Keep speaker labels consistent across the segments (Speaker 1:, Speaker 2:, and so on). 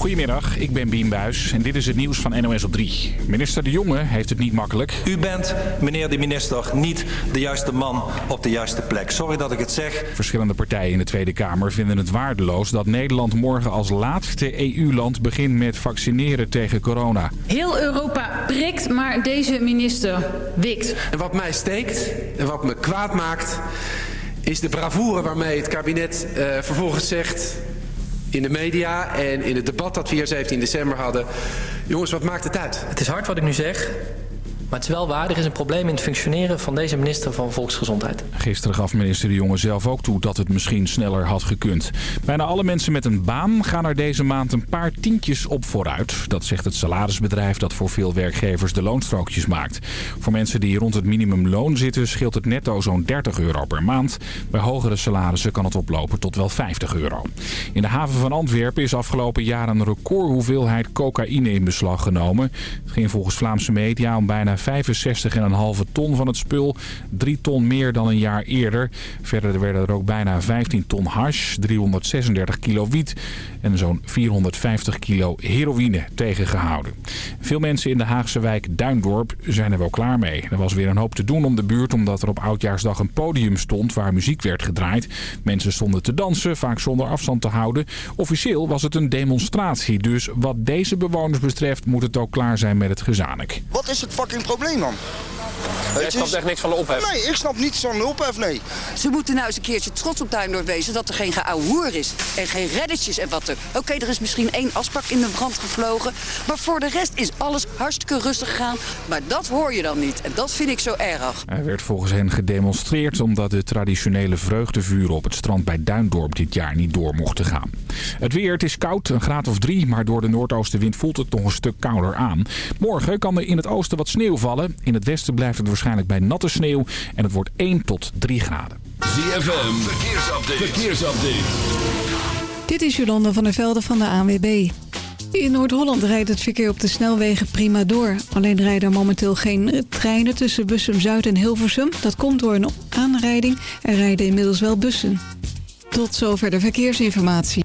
Speaker 1: Goedemiddag, ik ben Bien Buis en dit is het nieuws van NOS op 3. Minister De Jonge heeft het niet makkelijk.
Speaker 2: U bent, meneer de minister, niet de juiste man op de juiste plek. Sorry dat ik het zeg.
Speaker 1: Verschillende partijen in de Tweede Kamer vinden het waardeloos dat Nederland morgen als laatste EU-land begint met vaccineren tegen corona.
Speaker 3: Heel Europa prikt, maar deze minister wikt.
Speaker 4: En wat mij steekt en wat me kwaad maakt is de bravoure waarmee het kabinet uh, vervolgens zegt in de media en in het debat dat we hier 17 december hadden. Jongens, wat maakt het uit?
Speaker 5: Het is hard wat ik nu zeg. Maar het is wel waar, er is een probleem in het functioneren van deze minister van Volksgezondheid.
Speaker 1: Gisteren gaf minister De Jonge zelf ook toe dat het misschien sneller had gekund. Bijna alle mensen met een baan gaan er deze maand een paar tientjes op vooruit. Dat zegt het salarisbedrijf dat voor veel werkgevers de loonstrookjes maakt. Voor mensen die rond het minimumloon zitten scheelt het netto zo'n 30 euro per maand. Bij hogere salarissen kan het oplopen tot wel 50 euro. In de haven van Antwerpen is afgelopen jaar een recordhoeveelheid cocaïne in beslag genomen. Het ging volgens Vlaamse media om bijna 65,5 ton van het spul. 3 ton meer dan een jaar eerder. Verder werden er ook bijna 15 ton hash, 336 kilo wiet en zo'n 450 kilo heroïne tegengehouden. Veel mensen in de Haagse wijk Duindorp zijn er wel klaar mee. Er was weer een hoop te doen om de buurt omdat er op Oudjaarsdag een podium stond waar muziek werd gedraaid. Mensen stonden te dansen, vaak zonder afstand te houden. Officieel was het een demonstratie, dus wat deze bewoners betreft moet het ook klaar zijn met het gezanik.
Speaker 6: Wat is het fucking probleem dan?
Speaker 7: Jij snapt echt niks van de ophef?
Speaker 6: Nee, ik snap niets van de ophef, nee.
Speaker 8: Ze moeten nou eens een keertje trots op Duindorp wezen dat er geen geouwehoer is. En geen reddetjes en wat er. Oké, er is misschien één asbak in de brand gevlogen. Maar voor de rest is alles hartstikke rustig gegaan. Maar dat hoor je dan niet. En dat vind ik zo erg.
Speaker 1: Er werd volgens hen gedemonstreerd omdat de traditionele vreugdevuren op het strand bij Duindorp dit jaar niet door mochten gaan. Het weer, het is koud, een graad of drie, maar door de noordoostenwind voelt het nog een stuk kouder aan. Morgen kan er in het oosten wat sneeuw vallen. In het westen blijft het waarschijnlijk bij natte sneeuw en het wordt 1 tot 3 graden.
Speaker 9: ZFM, verkeersupdate. verkeersupdate.
Speaker 10: Dit is Jolanda van der Velde van de ANWB. In Noord-Holland rijdt het verkeer op de snelwegen prima door. Alleen rijden er momenteel geen treinen tussen Bussum-Zuid en Hilversum. Dat komt door een aanrijding. Er rijden inmiddels wel bussen. Tot zover de verkeersinformatie.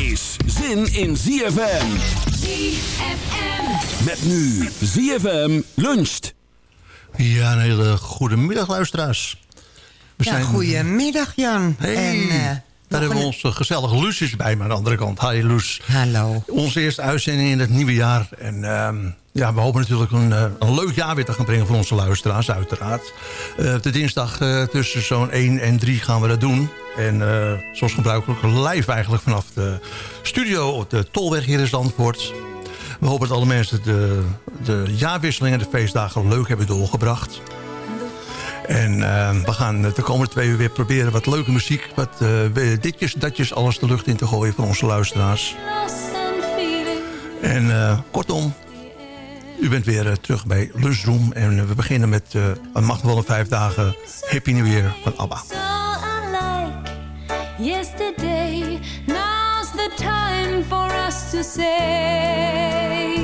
Speaker 9: is zin in ZFM.
Speaker 11: ZFM.
Speaker 9: Met nu ZFM luncht.
Speaker 12: Ja, een hele goede middag luisteraars. We
Speaker 13: ja, goedemiddag Jan.
Speaker 12: Hey.
Speaker 13: En, uh,
Speaker 12: daar hebben we onze gezellige Luusjes bij me aan de andere kant. Hi Loes.
Speaker 13: Hallo.
Speaker 12: Onze eerste uitzending in het nieuwe jaar. En uh, ja, we hopen natuurlijk een, uh, een, leuk jaar weer te gaan brengen voor onze luisteraars, uiteraard. Uh, de dinsdag tussen zo'n 1 en 3 gaan we dat doen. En zoals gebruikelijk live eigenlijk vanaf de studio op de Tolweg hier in Zandvoort. We hopen dat alle mensen de, de jaarwisseling en de feestdagen leuk hebben doorgebracht. En uh, we gaan de komende twee uur weer proberen wat leuke muziek... wat uh, ditjes, datjes, alles de lucht in te gooien voor onze luisteraars. En uh, kortom, u bent weer terug bij Lunchroom. En we beginnen met een wel een vijf dagen Happy New Year van ABBA.
Speaker 11: Yesterday. Now's the time for us to say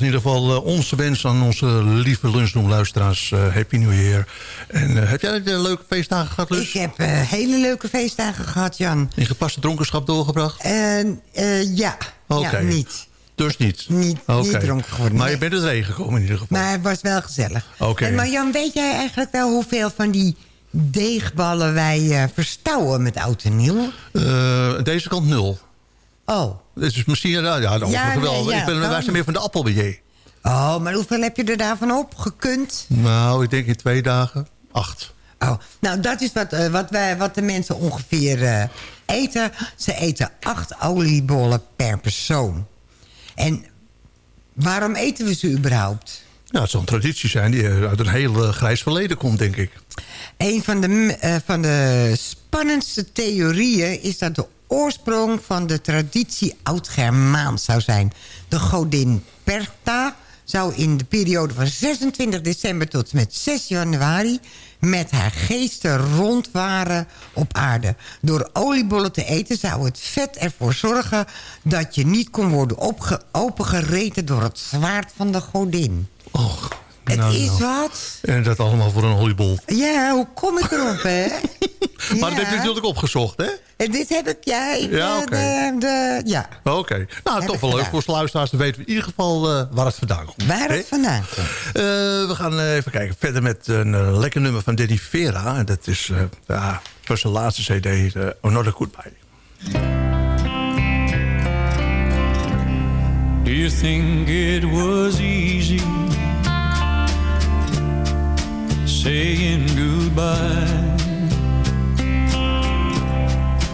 Speaker 11: in
Speaker 12: ieder geval eh, onze wens aan onze lieve lunchroom-luisteraars. eh, Happy New Year. En eh, heb jij eh, leuke feestdagen gehad, Lus?
Speaker 13: Ik heb hele leuke feestdagen gehad, Jan.
Speaker 12: In gepaste dronkenschap doorgebracht?
Speaker 13: En ja,
Speaker 12: Oké.
Speaker 13: ja, niet.
Speaker 12: Dus niet?
Speaker 13: Niet, dronken geworden.
Speaker 12: Maar
Speaker 13: nee.
Speaker 12: je bent het regen gekomen in ieder geval.
Speaker 13: Maar het was wel gezellig.
Speaker 12: Oké.
Speaker 13: Maar Jan, weet jij eigenlijk wel hoeveel van die deegballen wij verstouwen met oud en nieuw?
Speaker 12: Deze kant nul.
Speaker 13: Oh.
Speaker 12: Dus misschien, ja, ja, wel.
Speaker 13: nee, ja,
Speaker 12: ik ben, wij zijn meer van de appelbejet.
Speaker 13: Oh, maar hoeveel heb je er daarvan op gekund?
Speaker 12: Nou, ik denk in twee dagen acht.
Speaker 13: Oh, nou, dat is wat, eh, wat, wij, wat de mensen ongeveer eh, eten. Ze eten acht oliebollen per persoon. En waarom eten we ze überhaupt?
Speaker 12: Nou, het zal een traditie zijn die uit een heel eh, grijs verleden komt, denk ik.
Speaker 13: Een van de, eh, van de spannendste theorieën is dat de oorsprong van de traditie Oud-Germaans zou zijn. De godin Perta zou in de periode van 26 december tot met 6 januari... met haar geesten rondwaren op aarde. Door oliebollen te eten zou het vet ervoor zorgen... dat je niet kon worden opengereten door het zwaard van de godin.
Speaker 12: Och,
Speaker 13: Het
Speaker 12: Nou,
Speaker 13: is
Speaker 12: nou.
Speaker 13: wat.
Speaker 12: En dat allemaal voor een oliebollen.
Speaker 13: Ja, hoe kom ik erop, hè?
Speaker 12: Maar dat heb je natuurlijk opgezocht, hè?
Speaker 13: En dit heb ik, ja, ik,
Speaker 12: Ja,
Speaker 13: eh,
Speaker 12: oké.
Speaker 13: de, de, ja.
Speaker 12: Oké. Nou,
Speaker 13: Heb
Speaker 12: toch wel leuk voor onze luisteraars. Dan weten we in ieder geval eh, waar het vandaan komt.
Speaker 13: Waar
Speaker 12: Hè?
Speaker 13: het vandaan komt.
Speaker 12: Eh, we gaan eh, even kijken. Verder met een eh, lekker nummer van Danny Vera. En dat is eh ja, van zijn laatste cd, uh, Another Goodbye.
Speaker 14: Do you think it was easy saying goodbye?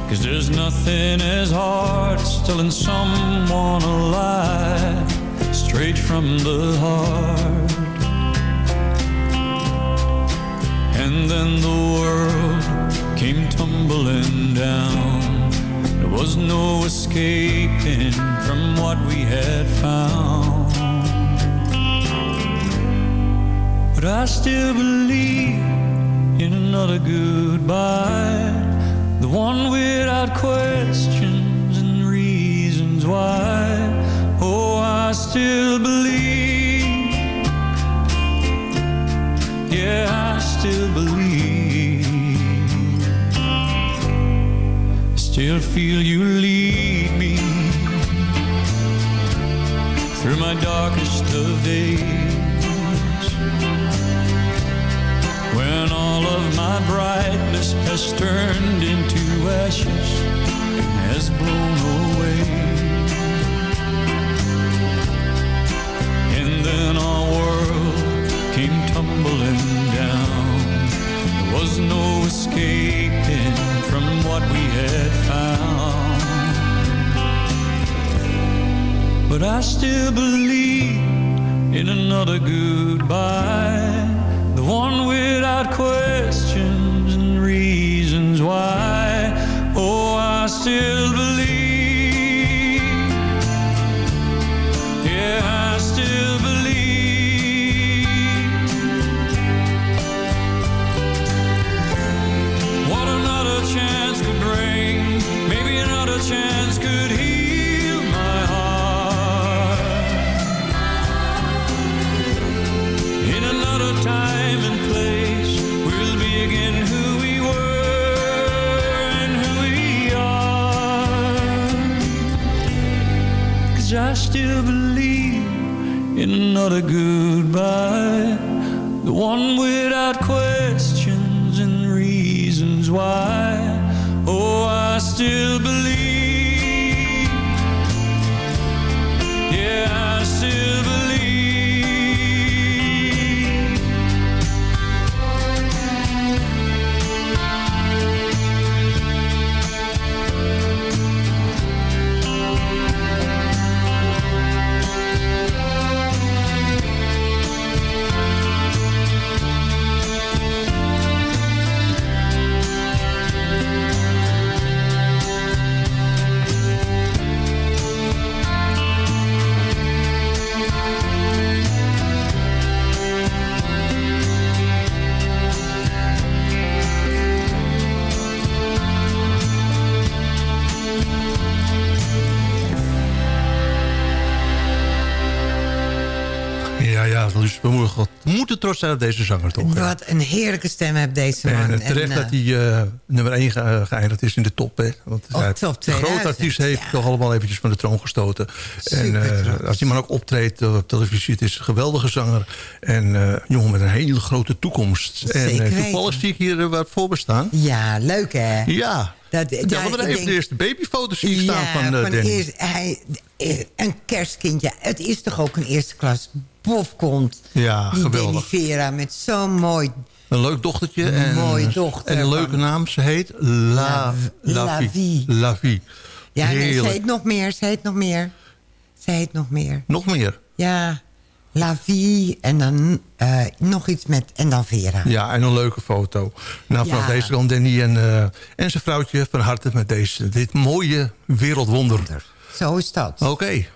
Speaker 14: Cause there's nothing as hard as telling someone a lie straight from the heart. And then the world came tumbling down. There was no escaping from what we had found. But I still believe in another goodbye. The one without questions and reasons why. Oh, I still believe. Yeah, I still believe. I Still feel you lead me through my darkest of days. My brightness has turned into ashes and has blown away. And then our world came tumbling down. There was no escaping from what we had found. But I still believe in another goodbye. The one without questions Oh, still believe in another goodbye. The one without questions and reasons why. Oh, I still
Speaker 12: trots zijn op deze zanger, toch?
Speaker 13: Wat een heerlijke stem heeft deze man.
Speaker 12: En eh, terecht
Speaker 13: En,
Speaker 12: dat hij eh, nummer 1 geëindigd is in de top. Hè? Want
Speaker 13: Op
Speaker 12: hij-
Speaker 13: top
Speaker 12: de grote
Speaker 13: 2000,
Speaker 12: artiest heeft toch allemaal eventjes van de troon gestoten. En eh,
Speaker 13: trots.
Speaker 12: als die man ook optreedt op televisie, het is een geweldige zanger. En eh, jongen met een hele grote toekomst. en
Speaker 13: Zeker
Speaker 12: eh,
Speaker 13: weten.
Speaker 12: toevallig zie ik hier eh, wat voor bestaan.
Speaker 13: Ja, leuk hè?
Speaker 12: Ja.
Speaker 13: Dat,
Speaker 12: Ja, want er even de eerste babyfoto's zien staan
Speaker 13: ja,
Speaker 12: van, eh, Danny.
Speaker 13: eerst- hij, eh, een kerstkindje. Het is toch ook een eerste klas bof komt.
Speaker 12: Ja,
Speaker 13: die
Speaker 12: geweldig.
Speaker 13: Danny Vera met zo'n mooi...
Speaker 12: Een leuk dochtertje. En,
Speaker 13: mooie dochter
Speaker 12: En een leuke
Speaker 13: van-
Speaker 12: naam. Ze heet La,
Speaker 13: La-
Speaker 12: Vie. La Vie.
Speaker 13: Ja, nee, ze heet nog meer, ze heet nog meer. Ze heet nog meer.
Speaker 12: Nog meer.
Speaker 13: Ja, La Vie en dan eh, nog iets met... En dan Vera.
Speaker 12: Ja, en een leuke foto. Nou, vanaf
Speaker 13: Ja.
Speaker 12: deze kant Danny en, eh, en zijn vrouwtje van harte met deze, dit mooie wereldwonder.
Speaker 13: Zo is dat.
Speaker 12: Oké.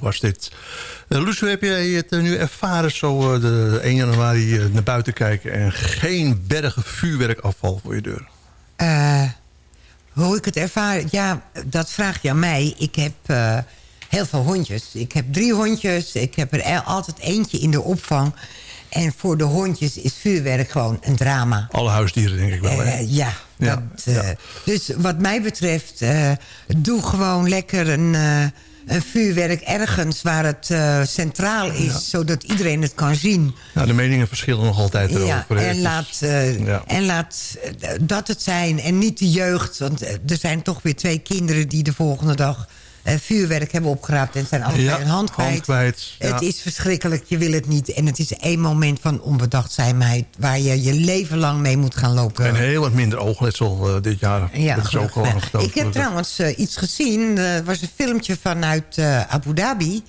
Speaker 12: Was dit. Uh, heb jij het eh, nu ervaren zo eh, de 1 januari naar buiten kijken... en geen bergen vuurwerkafval voor je deur?
Speaker 13: Hoe ik het ervaar, ja, dat vraag je aan mij. Ik heb heel veel hondjes. Ik heb drie hondjes. Ik heb er altijd eentje in de opvang. En voor de hondjes is vuurwerk gewoon een drama.
Speaker 12: Alle huisdieren denk ik wel, hè?
Speaker 13: Ja.
Speaker 12: Ja,
Speaker 13: dat, Dus wat mij betreft, doe gewoon lekker een, een vuurwerk ergens waar het eh, centraal is. Zodat iedereen het kan zien.
Speaker 12: Nou, de meningen verschillen nog altijd erover.
Speaker 13: Ja.
Speaker 12: Het
Speaker 13: en laat, eh,
Speaker 12: Ja.
Speaker 13: en laat eh, dat het zijn en niet de jeugd. Want eh, er zijn toch weer twee kinderen die de volgende dag eh, vuurwerk hebben opgeraapt... en zijn allebei
Speaker 15: Ja,
Speaker 13: een hand kwijt.
Speaker 15: hand kwijt, ja.
Speaker 13: Het is verschrikkelijk, je wil het niet. En het is één moment van onbedachtzaamheid... waar je je leven lang mee moet gaan lopen.
Speaker 15: En heel wat minder oogletsel eh, dit jaar.
Speaker 13: Ja,
Speaker 15: dat is ook
Speaker 13: wel. Ik heb trouwens eh, iets gezien. Er was een filmpje vanuit eh, Abu Dhabi.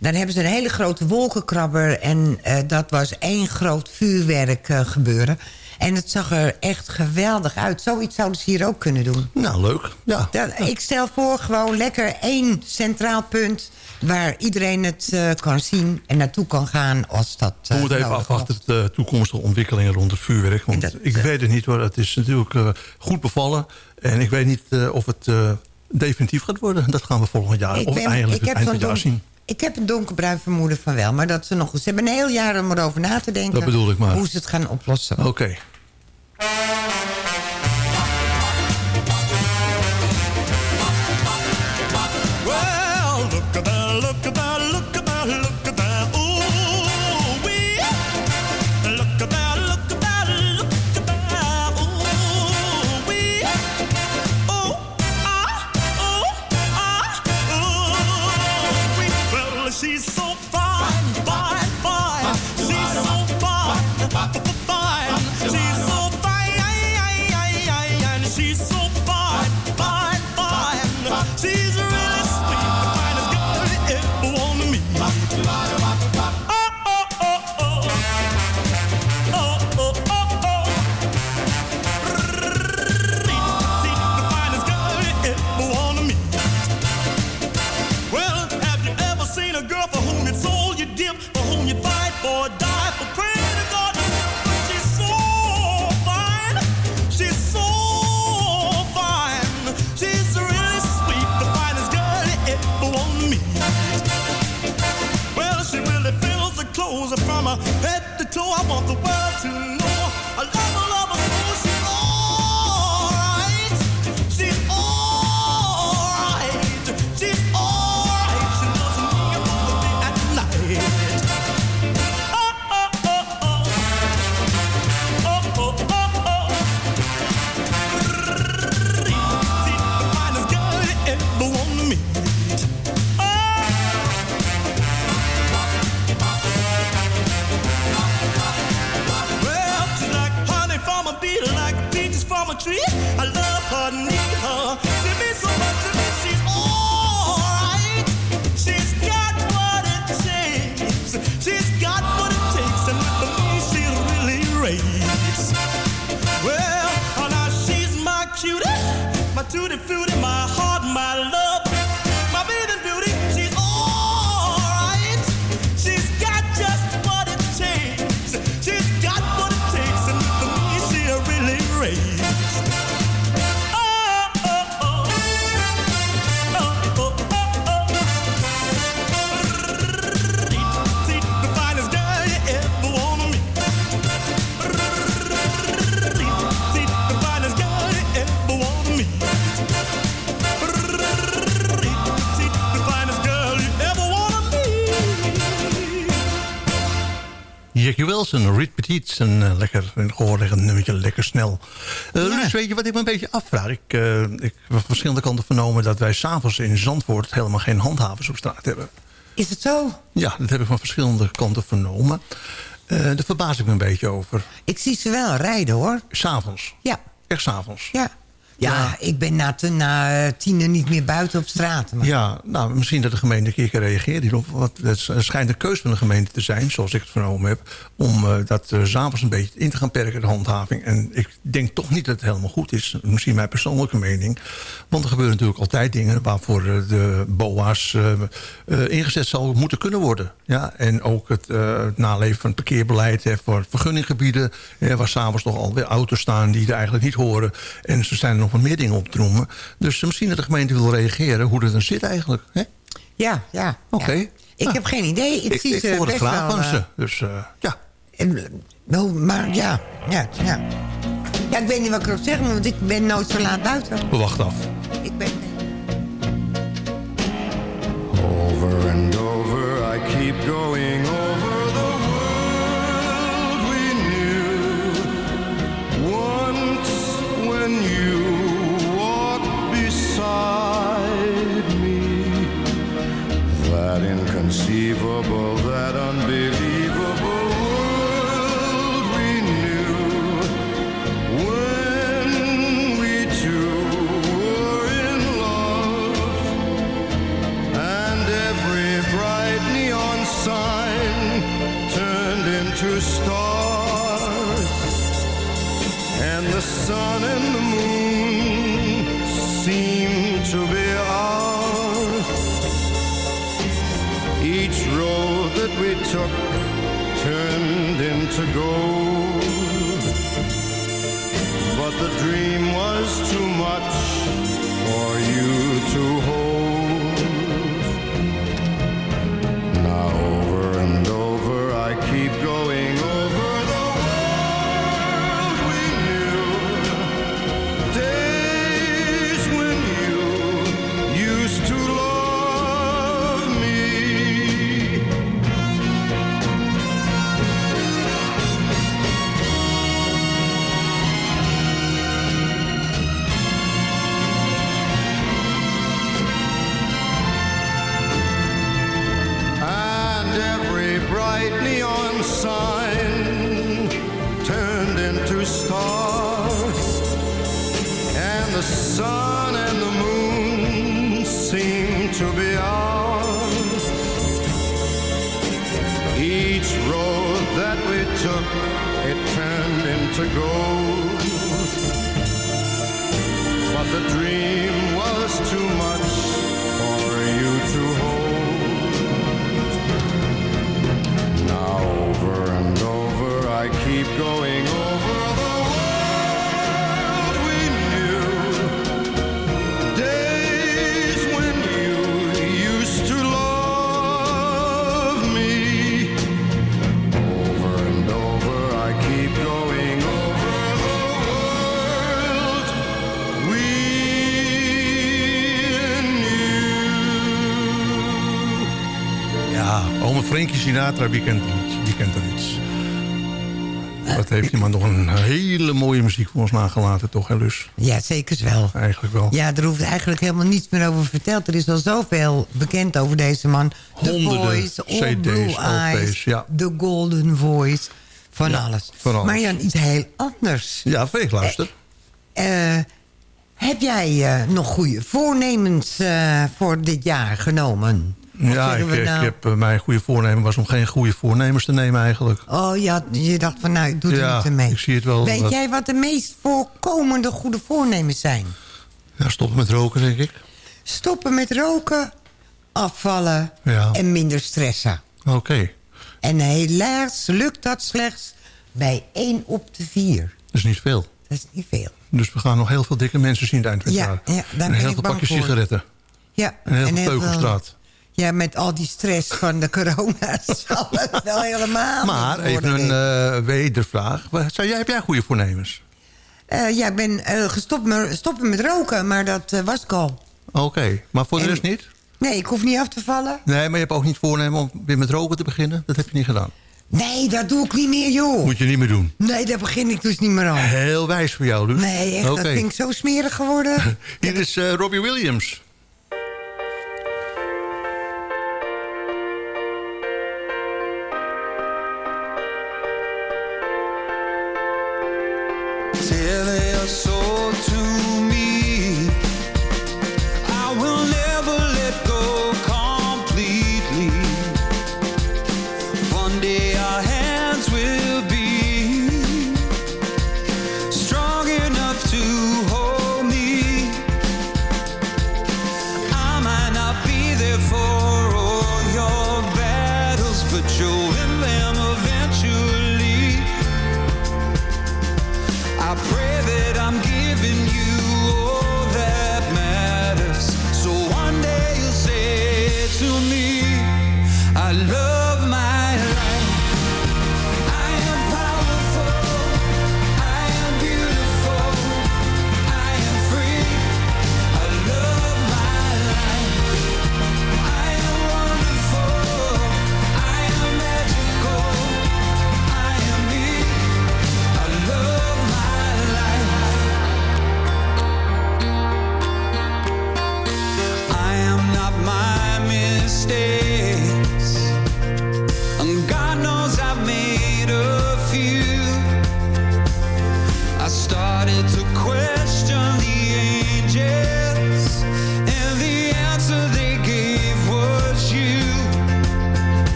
Speaker 13: Dan hebben ze een hele grote wolkenkrabber. En eh, dat was één groot vuurwerk eh, gebeuren. En het zag er echt geweldig uit. Zoiets zouden ze hier ook kunnen doen.
Speaker 15: Nou, leuk. Ja.
Speaker 13: Dan, ik stel voor gewoon lekker één centraal punt... waar iedereen het eh, kan zien en naartoe kan gaan als dat
Speaker 15: We
Speaker 13: eh,
Speaker 15: moeten even
Speaker 13: nodig
Speaker 15: afwachten de toekomstige ontwikkelingen rond het vuurwerk. Want ik weet het niet hoor. Het is natuurlijk eh, goed bevallen. En ik weet niet eh, of het eh, definitief gaat worden. Dat gaan we volgend jaar
Speaker 13: Ik
Speaker 15: of
Speaker 13: ben-
Speaker 15: eigenlijk
Speaker 13: ik
Speaker 15: het eind van het jaar zien.
Speaker 13: Ik heb een donkerbruin vermoeden van wel. Maar dat ze nog... Ze hebben een heel jaar om erover na te denken.
Speaker 15: Dat bedoel ik maar.
Speaker 13: Hoe ze het gaan oplossen.
Speaker 15: Oké. Weet je wat ik me een beetje afvraag? Ik, eh, ik heb van verschillende kanten vernomen dat wij s'avonds in Zandvoort... helemaal geen handhavers op straat hebben.
Speaker 13: Is het zo?
Speaker 15: Ja, dat heb ik van verschillende kanten vernomen. Eh daar verbaas ik me een beetje over.
Speaker 13: Ik zie ze wel rijden, hoor.
Speaker 15: S'avonds?
Speaker 13: Ja.
Speaker 15: Echt s'avonds?
Speaker 13: Ja. Ja, ik ben na, te- na eh, tienen niet meer buiten op straat. Maar...
Speaker 15: Ja, nou, misschien dat de gemeente een keer kan reageren hierop. Want het schijnt een keus van de gemeente te zijn, zoals ik het vernomen heb... om eh, dat uh, s'avonds een beetje in te gaan perken, de handhaving. En ik denk toch niet dat het helemaal goed is. Misschien mijn persoonlijke mening. Want er gebeuren natuurlijk altijd dingen... waarvoor de BOA's ingezet zal moeten kunnen worden. Ja? En ook het, het naleven van het parkeerbeleid... Hè, voor vergunninggebieden... Hè, waar s'avonds nog alweer auto's staan die er eigenlijk niet horen. En ze zijn er nog wat meer dingen op te noemen. Dus eh, misschien dat de gemeente wil reageren hoe dat dan zit eigenlijk. Hè?
Speaker 13: Ja, ja.
Speaker 15: Oké.
Speaker 13: ja. Ik heb geen idee. Ik,
Speaker 15: Ik,
Speaker 13: zie
Speaker 15: ik
Speaker 13: ze
Speaker 15: hoor het graag van
Speaker 13: eh,
Speaker 15: ze. Dus eh, ja.
Speaker 13: en, wel, maar ja, ja, ja. Ja, ik weet niet wat ik erop zeg, want ik ben nooit zo laat buiten.
Speaker 15: We wachten af.
Speaker 13: Ik ben...
Speaker 16: Over and over, I keep going over took turned into gold. to
Speaker 12: go. Frankie Sinatra, wie kent? Wie kent niet? Wat heeft iemand nog een hele mooie muziek voor ons nagelaten, toch, hè, Lus?
Speaker 13: Ja, zeker wel.
Speaker 12: Eigenlijk wel.
Speaker 13: Ja, er hoeft eigenlijk helemaal niets meer over verteld. Er is al zoveel bekend over deze man. The
Speaker 12: Honderden
Speaker 13: Voice, All Blue Eyes,
Speaker 12: ja.
Speaker 13: The Golden Voice. Van
Speaker 12: Ja,
Speaker 13: alles.
Speaker 12: van alles.
Speaker 13: Maar Jan, iets heel anders.
Speaker 12: Ja, veeg luister.
Speaker 13: Eh, heb jij eh, nog goede voornemens eh, voor dit jaar genomen?
Speaker 12: Ja, ik, ik
Speaker 13: nou-
Speaker 12: heb, eh, mijn goede voornemen was om geen goede voornemens te nemen eigenlijk.
Speaker 13: Oh ja, je dacht van nou, ik doe er niet mee.
Speaker 12: ik zie het wel.
Speaker 13: Weet
Speaker 12: dat-
Speaker 13: jij wat de meest voorkomende goede voornemens zijn?
Speaker 12: Ja, stoppen met roken, denk ik.
Speaker 13: Stoppen met roken, afvallen
Speaker 12: Ja.
Speaker 13: en minder stressen.
Speaker 12: Oké,
Speaker 13: En helaas lukt dat slechts bij 1 op de 4.
Speaker 12: dat is niet veel.
Speaker 13: Dat is niet veel.
Speaker 12: Dus we gaan nog heel veel dikke mensen zien het eind van het
Speaker 13: Ja,
Speaker 12: jaar.
Speaker 13: ja,
Speaker 12: en heel veel pakjes
Speaker 13: voor.
Speaker 12: sigaretten.
Speaker 13: Ja,
Speaker 12: En heel op
Speaker 13: veel-. Ja, met al die stress van de corona zal het wel helemaal
Speaker 12: Maar even een eh wedervraag. Zou jij, heb jij goede voornemens?
Speaker 13: Eh, ja, ik ben eh, gestopt met, stoppen met roken, maar dat was ik al.
Speaker 12: Oké, maar voor de
Speaker 13: En-
Speaker 12: rest niet?
Speaker 13: Nee, ik hoef niet af te vallen.
Speaker 12: Nee, maar je hebt ook niet voornemen om weer met roken te beginnen? Dat heb je niet gedaan.
Speaker 13: Nee, dat doe ik niet meer, joh.
Speaker 12: Moet je niet meer doen.
Speaker 13: Nee, daar begin ik dus niet meer aan.
Speaker 12: Heel wijs voor jou, Luc.
Speaker 13: Nee, echt, dat vind ik zo smerig geworden.
Speaker 12: Hier is Robbie Williams.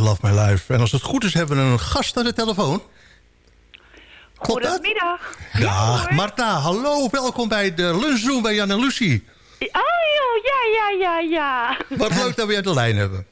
Speaker 12: Love My Life. En als het goed is, hebben we een gast aan de telefoon. Klopt dat?
Speaker 17: Goedemiddag.
Speaker 12: Dag, Marta. Hallo, welkom bij de lunchroom bij Jan en Lucie.
Speaker 17: Oh, ja, ja, ja, ja.
Speaker 12: Wat leuk dat we je aan de lijn hebben.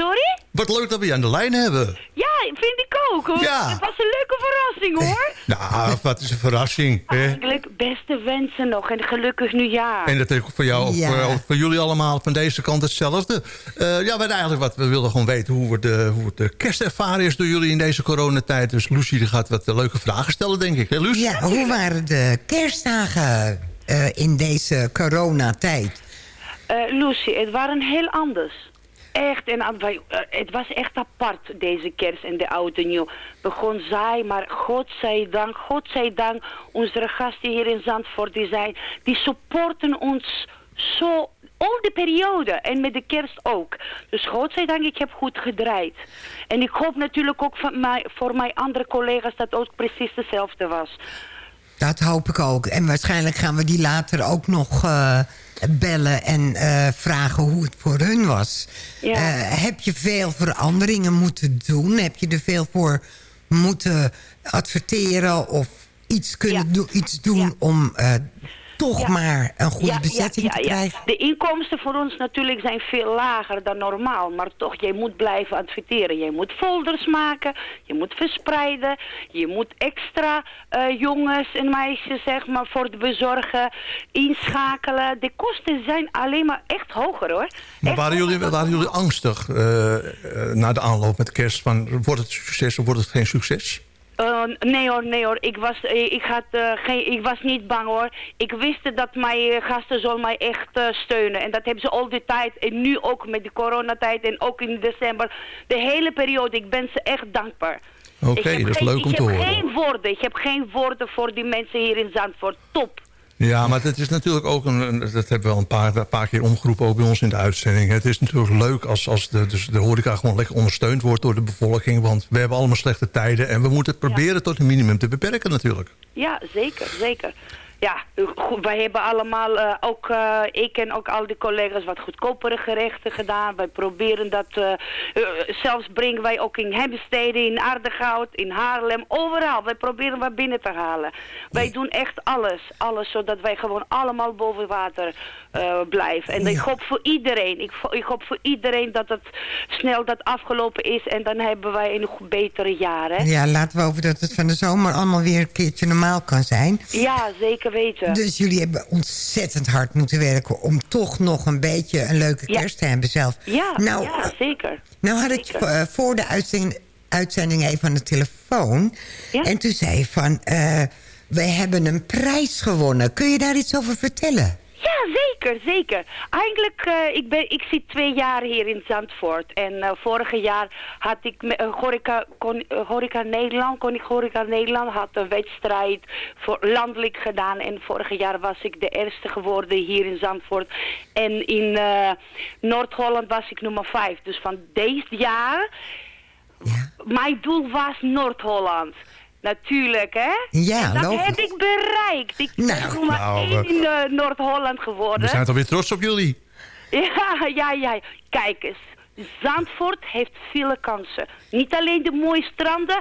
Speaker 17: Sorry?
Speaker 12: Wat leuk dat we je aan de lijn hebben.
Speaker 17: Ja, vind ik ook, hoor.
Speaker 12: Ja.
Speaker 17: Het was een leuke verrassing, hoor.
Speaker 12: Nou, wat is een verrassing. Hè?
Speaker 17: Eigenlijk beste wensen nog en gelukkig nieuwjaar.
Speaker 12: En dat is ook voor jou,
Speaker 17: Ja.
Speaker 12: voor, voor jullie allemaal van deze kant hetzelfde. Eh, ja, wat eigenlijk wat we wilden gewoon weten hoe, het de, hoe het de kerstervaring is door jullie in deze coronatijd. Dus Lucie die gaat wat leuke vragen stellen, denk ik. Hè, Luus?
Speaker 13: Ja, hoe waren de kerstdagen eh, in deze coronatijd?
Speaker 17: Eh Lucy, het waren heel anders. Echt, en wij, eh, het was echt apart deze kerst en de oude nieuw. Begon saai, maar godzijdank, godzijdank, onze gasten hier in Zandvoort, die zijn, die supporten ons zo, al die periode en met de kerst ook. Dus godzijdank, ik heb goed gedraaid. En ik hoop natuurlijk ook van voor mijn andere collega's dat ook precies hetzelfde was.
Speaker 13: Dat hoop ik ook. En waarschijnlijk gaan we die later ook nog eh, bellen en eh, vragen hoe het voor hun was.
Speaker 17: Ja.
Speaker 13: Eh, heb je veel veranderingen moeten doen? Heb je er veel voor moeten adverteren of iets kunnen doen, iets doen om eh, toch maar een goede bezetting te krijgen?
Speaker 17: De inkomsten voor ons natuurlijk zijn veel lager dan normaal. Maar toch, jij moet blijven adverteren. Je moet folders maken, je moet verspreiden. Je moet extra eh, jongens en meisjes zeg maar, voor het bezorgen inschakelen. De kosten zijn alleen maar echt hoger hoor.
Speaker 12: Maar waren jullie, waren jullie angstig eh, eh, na de aanloop met kerst? Van, wordt het succes of wordt het geen succes?
Speaker 17: Eh, nee hoor, nee hoor. Ik was, eh, ik, had, eh, geen, ik was niet bang hoor. Ik wist dat mijn gasten zullen mij echt steunen. En dat hebben ze al die tijd. En nu ook met de coronatijd en ook in december. De hele periode. Ik ben ze echt dankbaar.
Speaker 12: Oké,
Speaker 17: Ik
Speaker 12: dat is leuk om te
Speaker 17: Ik
Speaker 12: horen.
Speaker 17: heb geen woorden. Ik heb geen woorden voor die mensen hier in Zandvoort. Top.
Speaker 12: Ja, maar het is natuurlijk ook een, dat hebben we al een paar, een paar keer omgeroepen ook bij ons in de uitzending. Het is natuurlijk leuk als, als de, dus de horeca gewoon lekker ondersteund wordt door de bevolking. Want we hebben allemaal slechte tijden en we moeten het proberen tot een minimum te beperken natuurlijk.
Speaker 17: Ja, zeker, zeker. Ja, wij hebben allemaal, eh, ook eh, ik en ook al die collega's, wat goedkopere gerechten gedaan. Wij proberen dat, eh, zelfs brengen wij ook in Hemstede, in Aardegoud, in Haarlem, overal. Wij proberen wat binnen te halen. Wij doen echt alles, alles, zodat wij gewoon allemaal boven water eh, blijven. En ik hoop voor iedereen, ik, ik hoop voor iedereen dat het snel dat afgelopen is en dan hebben wij een nog betere jaar, hè?
Speaker 13: Ja, laten we hopen dat het van de zomer allemaal weer een keertje normaal kan zijn.
Speaker 17: Ja, zeker weten.
Speaker 13: Dus jullie hebben ontzettend hard moeten werken... om toch nog een beetje een leuke kerst te hebben zelf.
Speaker 17: Ja,
Speaker 13: nou,
Speaker 17: ja, zeker.
Speaker 13: Nou had ik eh, voor de uitzending, uitzending even aan de telefoon. En toen zei je van... eh we hebben een prijs gewonnen. Kun je daar iets over vertellen?
Speaker 17: Ja, zeker, zeker. Eigenlijk, eh, ik, ben, ik zit twee jaar hier in Zandvoort. En eh vorig jaar had ik uh, Horeca, kon, Horeca Nederland, kon ik Horeca Nederland, had een wedstrijd voor landelijk gedaan. En vorig jaar was ik de eerste geworden hier in Zandvoort. En in Noord-Holland was ik nummer vijf. Dus van deze jaar, mijn doel was Noord-Holland. Natuurlijk, hè?
Speaker 13: Ja,
Speaker 17: dat
Speaker 13: logisch.
Speaker 17: heb ik bereikt. Ik ben
Speaker 12: nou,
Speaker 17: één
Speaker 12: we-
Speaker 17: in eh, Noord-Holland geworden.
Speaker 12: We zijn toch weer trots op jullie.
Speaker 17: Ja, ja, ja. Kijk eens. Zandvoort heeft vele kansen. Niet alleen de mooie stranden,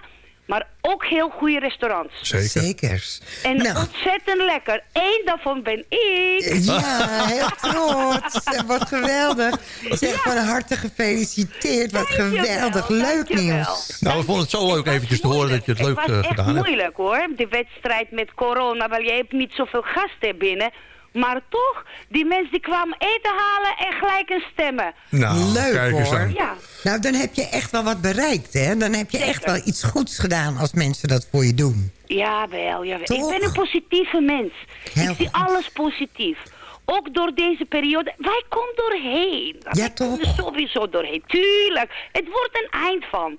Speaker 17: maar ook heel goede restaurants.
Speaker 12: Zeker.
Speaker 13: Zekers.
Speaker 17: En
Speaker 13: Nou.
Speaker 17: ontzettend lekker. Eén daarvan ben ik.
Speaker 13: Ja, heel trots. En Wat geweldig. Zeg, van harte gefeliciteerd. Wat geweldig. Leuk nieuws.
Speaker 12: Nou, we vonden het zo leuk eventjes te horen dat je het leuk
Speaker 17: Het
Speaker 12: eh,
Speaker 17: was echt
Speaker 12: gedaan hebt.
Speaker 17: moeilijk hoor, de wedstrijd met corona. Want je hebt niet zoveel gasten binnen. Maar toch, die mensen die kwamen eten halen en gelijk een stemmen.
Speaker 12: Nou,
Speaker 13: Leuk
Speaker 12: kijk eens
Speaker 13: hoor.
Speaker 12: aan.
Speaker 17: Ja.
Speaker 13: Nou, dan heb je echt wel wat bereikt, hè? Dan heb je echt wel iets goeds gedaan als mensen dat voor je doen.
Speaker 17: Jawel, jawel.
Speaker 13: Toch?
Speaker 17: Ik ben een positieve mens.
Speaker 13: Heel
Speaker 17: ik zie alles positief. Ook door deze periode. Wij komen doorheen.
Speaker 13: Ja,
Speaker 17: Wij komen er sowieso doorheen. Tuurlijk. Het wordt een eind van.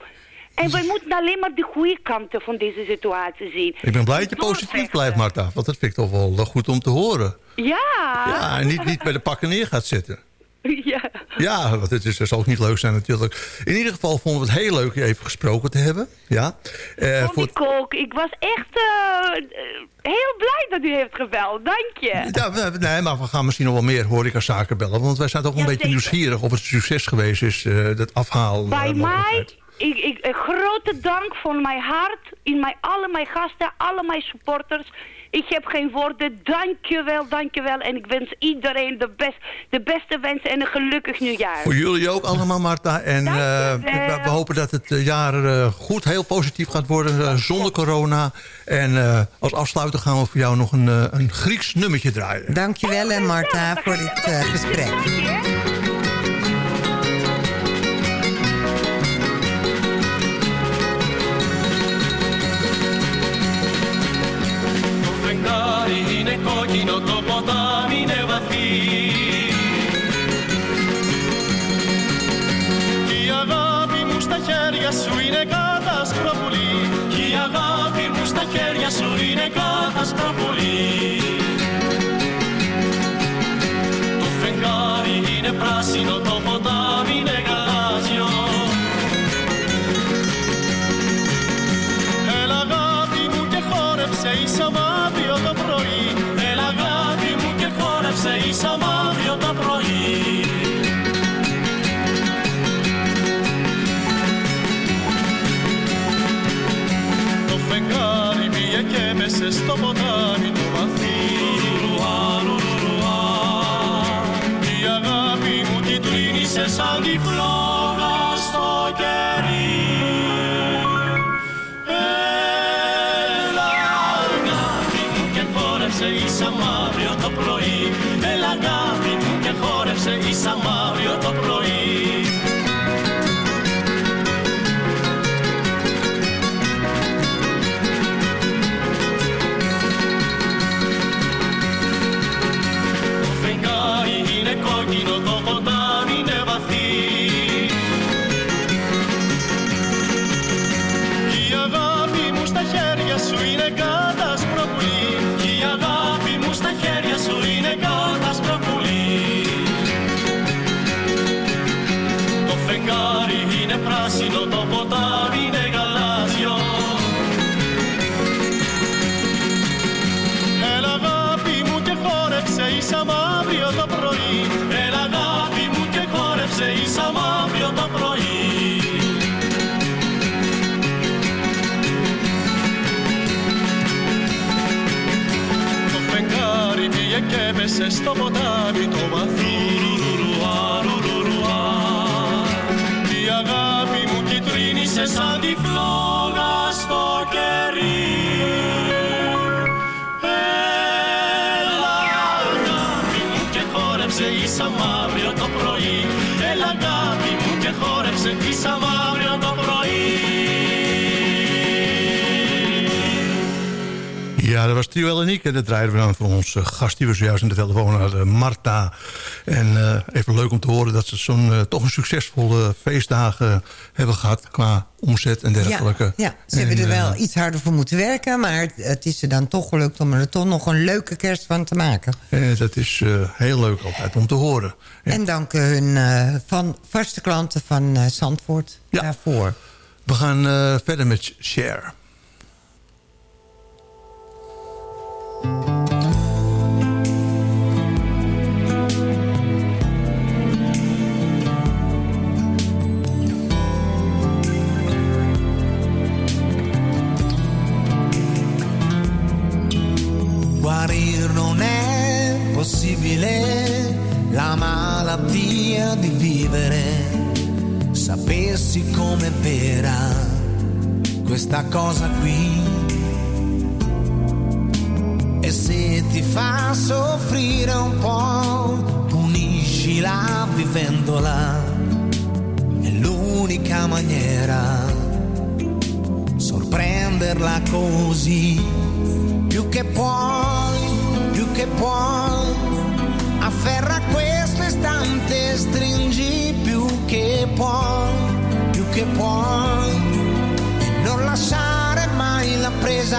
Speaker 17: En wij moeten alleen maar de goede kanten van deze situatie zien.
Speaker 12: Ik ben blij dat je positief blijft, Marta. Want dat vind ik toch wel goed om te horen.
Speaker 17: Ja.
Speaker 12: Ja, en niet, niet bij de pakken neer gaat zitten.
Speaker 17: Ja.
Speaker 12: Ja, want het, is, het zal ook niet leuk zijn natuurlijk. In ieder geval vonden we het heel leuk je even gesproken te hebben. Ja. Eh,
Speaker 17: Vond ik ook. Ik was echt eh, heel blij dat u heeft gebeld. Dank je.
Speaker 12: Ja, nee, maar we gaan misschien nog wel meer horecazaken bellen. Want wij zijn toch een beetje nieuwsgierig of het succes geweest is, eh, dat afhaal.
Speaker 17: Bij mij, ik, ik, een grote dank van mijn hart, in mijn, alle mijn gasten, alle mijn supporters. Ik heb geen woorden. Dankjewel, dankjewel. En ik wens iedereen de, best, de beste wensen en een gelukkig nieuwjaar.
Speaker 12: Voor jullie ook allemaal, Marta. En eh, we, we hopen dat het eh, jaar eh, goed, heel positief gaat worden, zonder corona. En eh, als afsluiter gaan we voor jou nog een, een Grieks nummertje draaien.
Speaker 13: Dankjewel, eh, Marta, voor dit eh, gesprek.
Speaker 18: Κόκκινο, το ποτάμι είναι βαθύ Κι η αγάπη μου στα χέρια σου είναι κάτασπρο πουλί Κι η αγάπη μου στα χέρια σου είναι κάτασπρο πουλί Το φεγγάρι είναι πράσινο, το ποτάμι είναι στο ποτάμι το βαθύ Ρουρουά, ρουρουά. Η αγάπη μου κυτρίνησε σαν τη φλόγα στο κερί. Έλα αγάπη μου και χόρεψε ίσα μ' αύριο το πρωί. Έλα αγάπη μου και χόρεψε ίσα μ' αύριο το πρωί και έπεσε στο ποτάμι το βαθύ Ρουρουά, ρουρουά. Η αγάπη μου κυτρίνησε σαν τη φλόγα
Speaker 12: Ja, dat was Trio en ik. En dat draaiden we dan voor onze gast die we zojuist aan de telefoon hadden, Marta. En eh, even leuk om te horen dat ze zo'n eh, toch een succesvolle feestdagen hebben gehad qua omzet en dergelijke.
Speaker 13: Ja, ja, ze hebben
Speaker 12: En,
Speaker 13: er wel
Speaker 12: eh,
Speaker 13: iets harder voor moeten werken... maar het, het is er dan toch gelukt om er toch nog een leuke kerst van te maken.
Speaker 12: eh, dat is heel leuk altijd om te horen.
Speaker 13: En dank hun van vaste klanten van Zandvoort daarvoor.
Speaker 12: We gaan verder met Share.
Speaker 19: Sapessi com'è vera questa cosa qui. Ti fa soffrire un po', puniscila vivendola. È l'unica maniera sorprenderla così più che puoi, più che puoi, afferra questo istante, stringi più che puoi, più che puoi, e non lasciare mai la presa,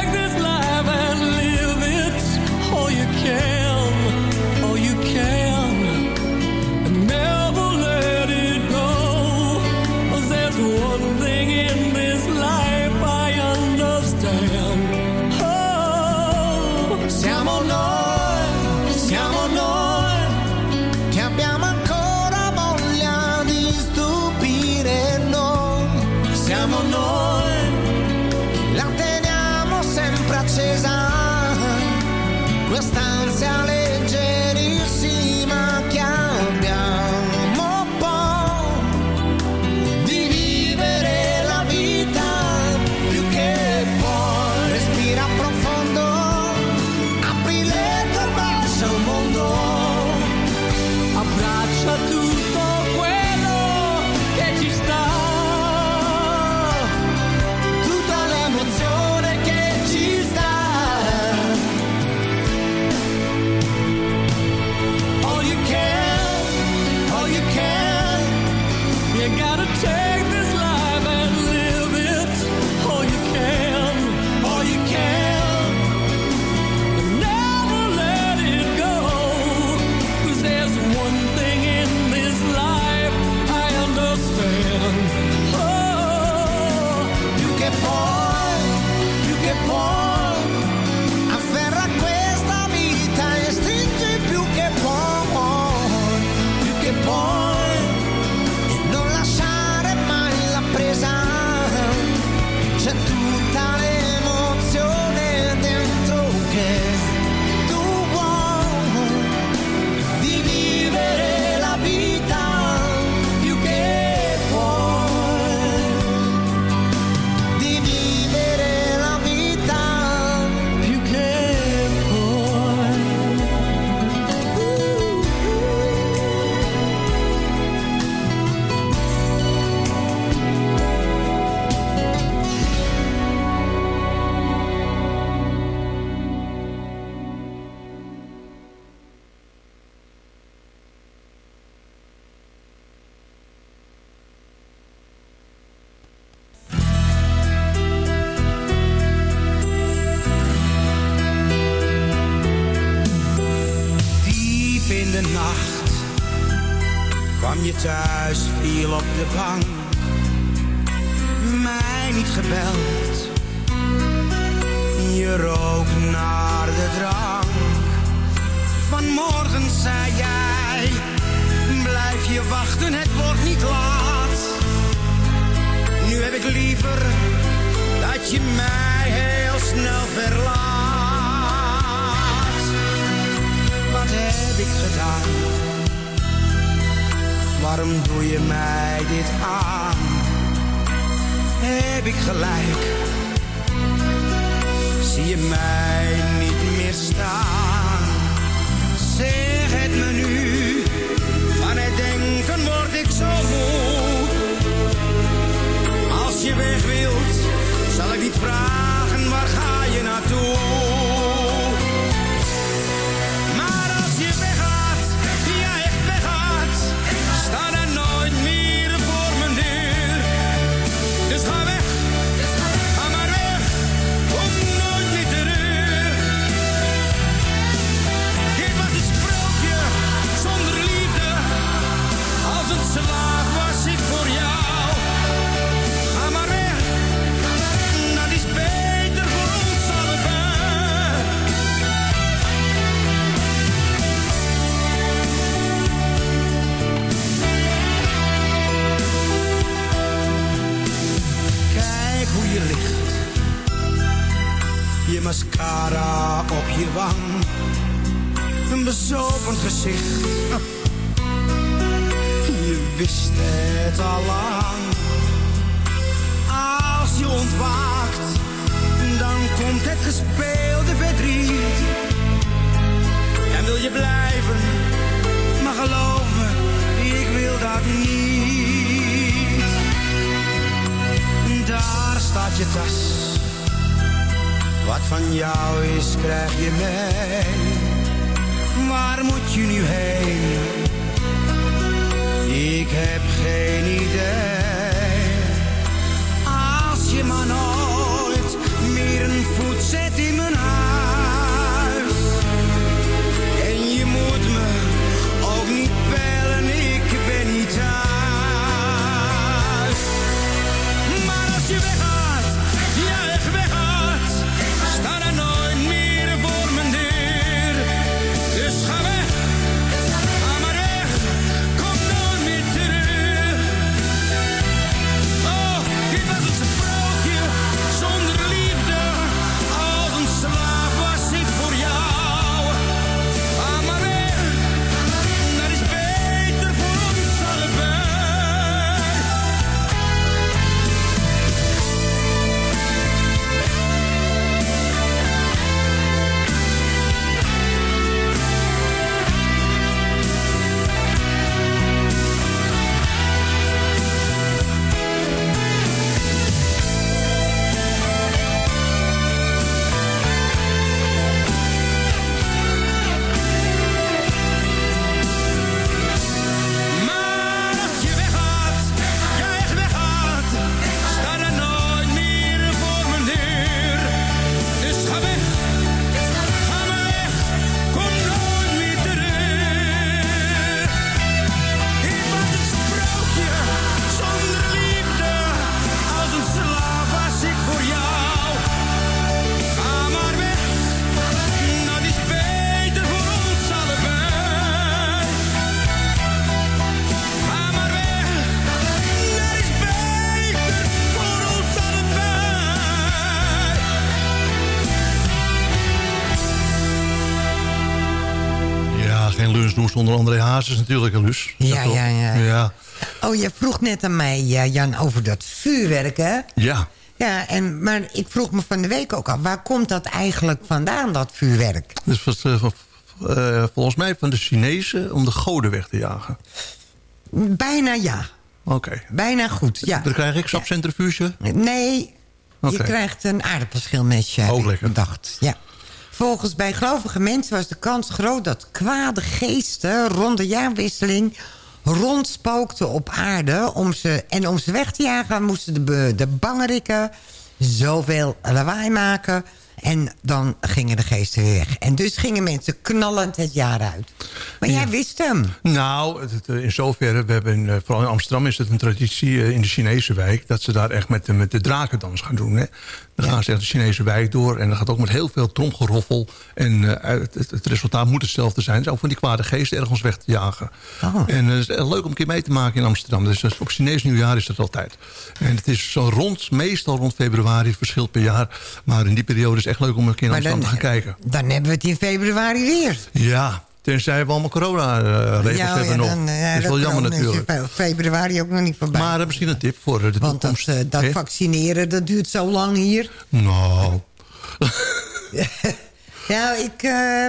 Speaker 19: Quest'ansia leggerissima je thuis, viel op de bank. Mij niet gebeld, je rook naar de drank. Vanmorgen zei jij, blijf je wachten, het wordt niet laat. Nu heb ik liever dat je mij heel snel verlaat. Wat heb ik gedaan? Waarom doe je mij dit aan? Heb ik gelijk? Zie je mij niet meer staan? Zeg het me nu, van het denken word ik zo moe. Als je weg wilt, zal ik niet vragen waar ga je naartoe. Mascara op je wang. Een bezopen gezicht. Je wist het al lang. Als je ontwaakt, dan komt het gespeelde verdriet. En wil je blijven, maar geloof me, ik wil dat niet. Daar staat je tas. Wat van jou is, krijg je mee. Waar moet je nu heen? Ik heb geen idee. Als je maar nooit meer een voet zet in mijn huis.
Speaker 12: Hazes natuurlijk, hè, Luus.
Speaker 13: Ja, ja, ja.
Speaker 12: Ja,
Speaker 13: Oh, je vroeg net aan mij, eh, Jan, over dat vuurwerk, hè?
Speaker 12: ja.
Speaker 13: Ja, en, maar ik vroeg me van de week ook af... waar komt dat eigenlijk vandaan, dat vuurwerk?
Speaker 12: Dus volgens mij van de Chinezen om de goden weg te jagen.
Speaker 13: Bijna ja.
Speaker 12: Oké.
Speaker 13: Bijna goed, ja.
Speaker 12: Dan krijg ik sapcentrifuge.
Speaker 13: Nee, je krijgt een aardappelschilmesje,
Speaker 12: Ook
Speaker 13: ik
Speaker 12: lekker.
Speaker 13: bedacht. Ja. Volgens bijgelovige mensen was de kans groot dat kwade geesten rond de jaarwisseling rondspookten op aarde. Om ze, en om ze weg te jagen moesten de, de bangerikken zoveel lawaai maken. En dan gingen de geesten weer weg. En dus gingen mensen knallend het jaar uit. Maar jij wist hem.
Speaker 12: Nou, in zoverre, we hebben in, eh, vooral in Amsterdam is het een traditie eh, in de Chinese wijk... dat ze daar echt met, de- met de drakendans gaan doen. Hè. Dan gaan ze echt de Chinese wijk door en dat gaat ook met heel veel tromgeroffel. En eh, het, resultaat moet hetzelfde zijn. Ook van die kwade geesten ergens weg te jagen.
Speaker 13: Oh.
Speaker 12: En eh, het is echt leuk om een keer mee te maken in Amsterdam. Dus eh, op Chinees nieuwjaar is dat altijd. En het is zo rond, meestal rond februari, het verschilt per jaar. Maar in die periode is het echt leuk om een keer in Amsterdam
Speaker 13: dan-
Speaker 12: te gaan kijken.
Speaker 13: Dan hebben we het in februari weer.
Speaker 12: Ja, tenzij we allemaal corona-regels
Speaker 13: Ja,
Speaker 12: hebben
Speaker 13: ja,
Speaker 12: nog.
Speaker 13: dan, eh,
Speaker 12: dat is wel
Speaker 13: dat
Speaker 12: jammer
Speaker 13: is
Speaker 12: natuurlijk.
Speaker 13: fe- februari ook nog niet voorbij.
Speaker 12: Maar eh, misschien een tip voor eh, de
Speaker 13: Want dat,
Speaker 12: toekomst.
Speaker 13: eh, dat vaccineren, dat duurt zo lang hier.
Speaker 12: Nou,
Speaker 13: Nou, ik, eh,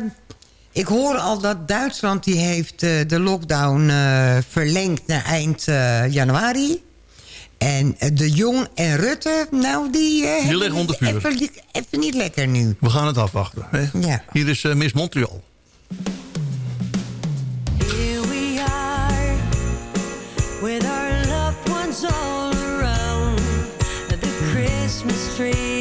Speaker 13: ik hoor al dat Duitsland die heeft eh, de lockdown eh, verlengd naar eind eh, januari. En eh, de Jong en Rutte, nou die... eh, hebben
Speaker 12: liggen onder vuur.
Speaker 13: Even, niet lekker nu.
Speaker 12: we gaan het afwachten. Hè?
Speaker 13: Ja.
Speaker 12: Hier is eh, Miss Montreal. three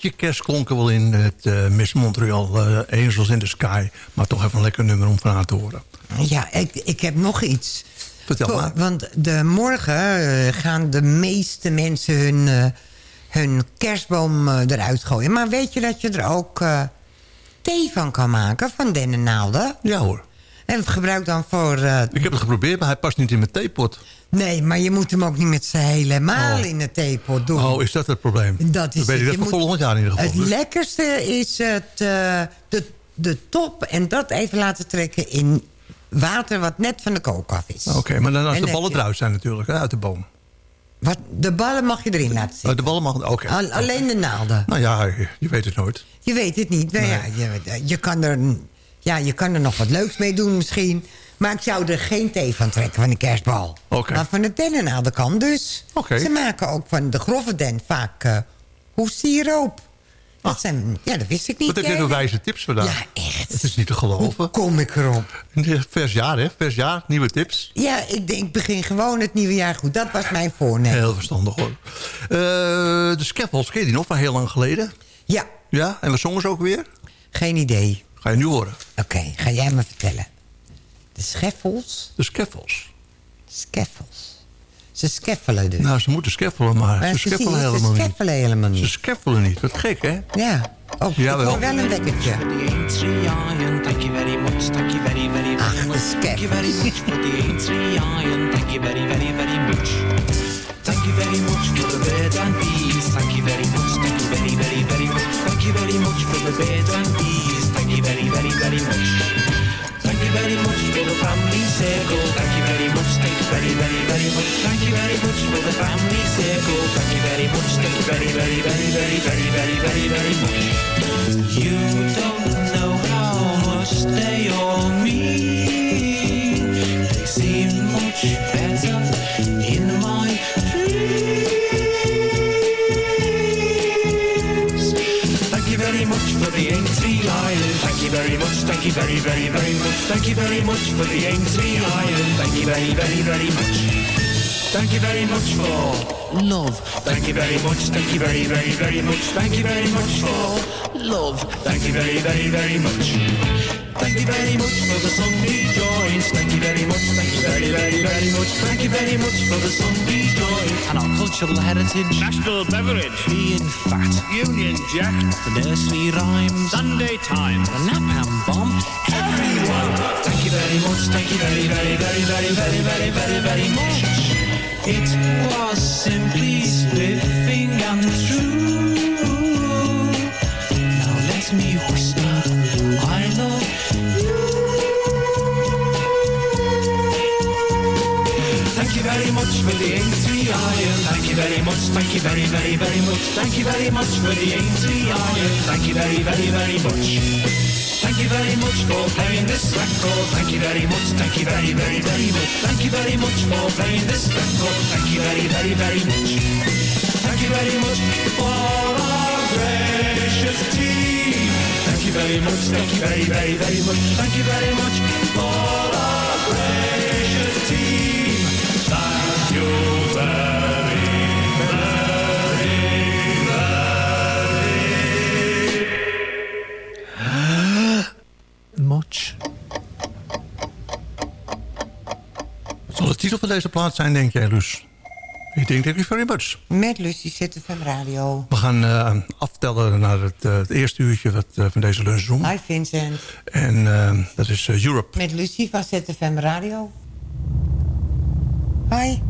Speaker 12: beetje kerstklonken wel in het eh, Miss Montreal eh, Angels in the Sky. Maar toch even een lekker nummer om van aan te horen.
Speaker 13: Ja, ik, ik heb nog iets.
Speaker 12: Vertel maar.
Speaker 13: Want de morgen eh, gaan de meeste mensen hun, hun kerstboom eruit gooien. Maar weet je dat je er ook thee van kan maken, van dennennaalden?
Speaker 12: Ja hoor.
Speaker 13: En het gebruikt dan voor...
Speaker 12: Ik heb het geprobeerd, maar hij past niet in mijn theepot.
Speaker 13: Nee, maar je moet hem ook niet met z'n helemaal
Speaker 12: Oh.
Speaker 13: in de theepot doen.
Speaker 12: Oh, is dat het probleem?
Speaker 13: Dat is
Speaker 12: Dan weet ik dat
Speaker 13: Je
Speaker 12: voor
Speaker 13: moet-
Speaker 12: volgend jaar in ieder geval.
Speaker 13: Het
Speaker 12: Dus-
Speaker 13: lekkerste is het, eh, de, de top en dat even laten trekken in water wat net van de kook af is.
Speaker 12: Oké, maar dan als
Speaker 13: En
Speaker 12: de ballen
Speaker 13: je-
Speaker 12: eruit zijn natuurlijk, uit de boom.
Speaker 13: Wat, de ballen mag je erin laten zitten.
Speaker 12: Oh, de ballen mag... Oké.
Speaker 13: Al- alleen de naalden.
Speaker 12: Nou ja, je, je weet het nooit.
Speaker 13: Je weet het niet. Ja, je, je, kan er, ja, je kan er nog wat leuks mee doen misschien. Maar ik zou er geen thee van trekken van de kerstbal. Maar van de dennennaalden kan dus. Ze maken ook van de grove den vaak uh, hoessiroop. Dat zijn, ja, dat wist ik niet.
Speaker 12: Wat heb je voor wijze tips vandaag?
Speaker 13: Ja, echt.
Speaker 12: Het is niet te geloven.
Speaker 13: Hoe kom ik erop?
Speaker 12: Vers jaar, hè? Vers jaar, nieuwe tips.
Speaker 13: Ja, ik denk, begin gewoon het nieuwe jaar goed. Dat was mijn voornemen.
Speaker 12: Heel verstandig hoor. Eh, de Scaffolds, ken je die nog van heel lang geleden?
Speaker 13: Ja.
Speaker 12: Ja, en wat zongen ze ook weer?
Speaker 13: Geen idee.
Speaker 12: Ga je nu horen.
Speaker 13: Oké, ga jij me vertellen. De scheffels?
Speaker 12: De Scaffolds.
Speaker 13: Scheffels. Ze skeffelen dus.
Speaker 12: Nou, ze moeten scaffelen, maar,
Speaker 13: Maar
Speaker 12: ze
Speaker 13: ze ze
Speaker 12: helemaal niet.
Speaker 13: scaffelen helemaal niet.
Speaker 12: Ze scaffelen niet. Wat gek, hè?
Speaker 13: Ja. Oh, ik hoor wel een wekkertje.
Speaker 2: Thank you very much. Thank you very, very, very
Speaker 13: Ach, de
Speaker 2: much. Thank you very much for the A3 iron. Thank you very, very, very much. Thank you very much for the birds and bees. Thank you very much. Thank you very, very, very much. Thank you very much for the birds and bees. Thank you very, very, very much. Thank you very much for the family circle. Thank you very much. Thank you very, very, very much. Thank you very much for the family circle. Thank you very much. Thank you very, very, very, very, very, very, very, very much. You don't know how much they all mean. They seem much Thank you very, very, very much. Thank you very much for the A3 iron. Thank you very, very, very much. Thank you very much for love. Thank you very much. Thank you very, very, very much. Thank you very much for love. Thank you very, very, very much. Thank you very much for the Sunday joints. Thank you very much. Thank you very, very, very much. Thank you very much for the Sunday joints and our cultural heritage. National beverage. Being fat. Union Jack. The nursery rhymes. Sunday Times. The napalm bomb. Everyone. Thank you very much. Thank you very, very, very, very, very, very, very, very much. It was simply spiffing and true. You very much. Thank you very, very, very much. Thank you very much for the A3 iron. Thank you very, very, very much. Thank you very much for playing this record. Thank you very much. Thank you very, very, very much. Thank you very much for playing this record. Thank you very, very, very much. Thank you very much for our gracious team. Thank you very much. Thank you very, very, very much. Thank you very much for our gracious
Speaker 12: titel van deze plaat zijn, denk jij, Luus? Ik denk, thank you very much.
Speaker 13: Met Lucie ZFM Radio.
Speaker 12: We gaan eh, aftellen naar het, eh, het eerste uurtje wat, eh, van deze lunchroom.
Speaker 13: Hi Vincent.
Speaker 12: En dat is Europe.
Speaker 13: Met Lucie van ZFM Radio. Hi.